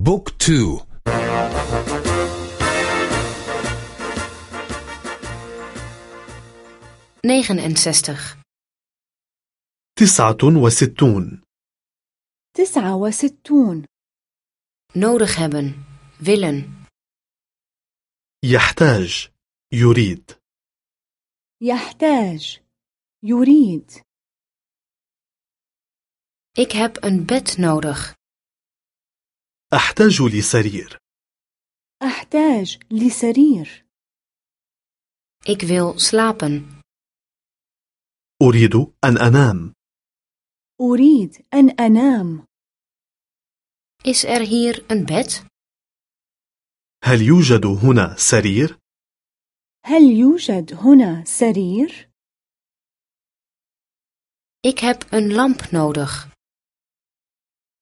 بوك تو نيغن en zestig تسعة وستون تسعة وستون nodig hebben willen يحتاج يريد يحتاج يريد ik heb een bed nodig أحتاج لسرير. أحتاج لسرير. Ik wil slapen. أريد أن أنام. أريد أن أنام. Is er hier een bed? هل يوجد هنا سرير؟ هل يوجد هنا سرير؟ ik heb een lamp nodig.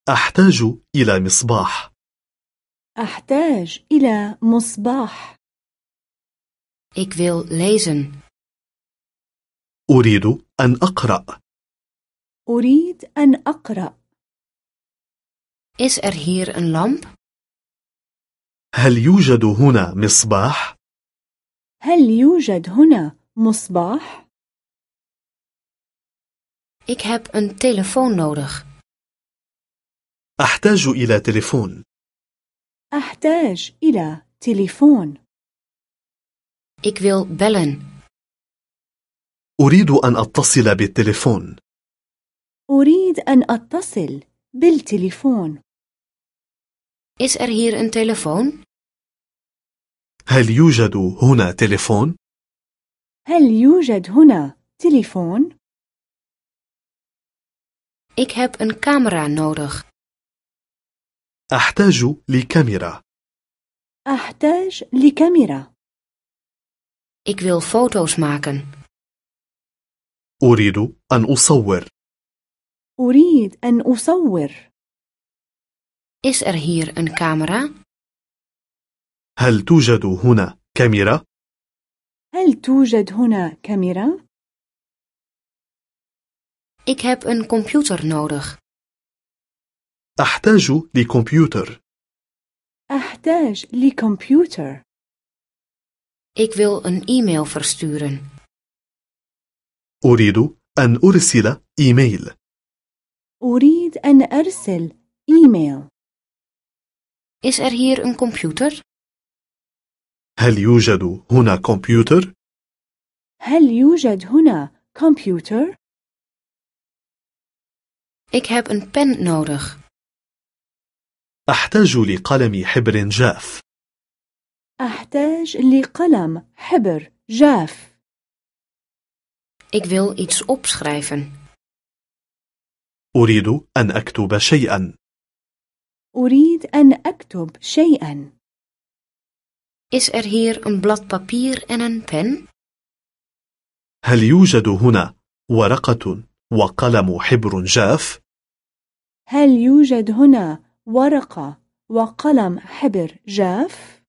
أحتاج إلى مصباح. أحتاج إلى مصباح. Ik wil lezen. أريد أن أقرأ. أريد أن أقرأ. Is er hier een lamp? هل يوجد هنا مصباح؟ هل يوجد هنا مصباح؟ ik heb een telefoon nodig. أحتاج إلى تليفون. أحتاج إلى تليفون. Ik wil bellen. أريد أن أتصل بالتليفون. أريد أن أتصل بالتليفون. Is er hier een telefoon? هل يوجد هنا تليفون؟ هل يوجد هنا تليفون؟ ik heb een camera nodig. أحتاج لكاميرا. أحتاج لكاميرا. Ik wil foto's maken. أريد أن أصور. أريد أن أصور. Is er hier een camera? هل توجد هنا كاميرا؟ هل توجد هنا كاميرا؟ ik heb een computer nodig. أحتاج لكمبيوتر. أحتاج لكمبيوتر. Ik wil een e-mail versturen. أريد أن أرسل إيميل. أريد أن أرسل إيميل. Is er hier een computer? هل يوجد هنا كمبيوتر؟ هل يوجد هنا كمبيوتر؟ ik heb een pen nodig. أحتاج لقلم حبر جاف. أحتاج لقلم حبر جاف. Ik wil iets opschrijven. أريد أن أكتب شيئا. أريد أن أكتب شيئا. Is er hier een blad papier en een pen? هل يوجد هنا ورقة وقلم حبر جاف؟ هل يوجد هنا ورقة وقلم حبر جاف؟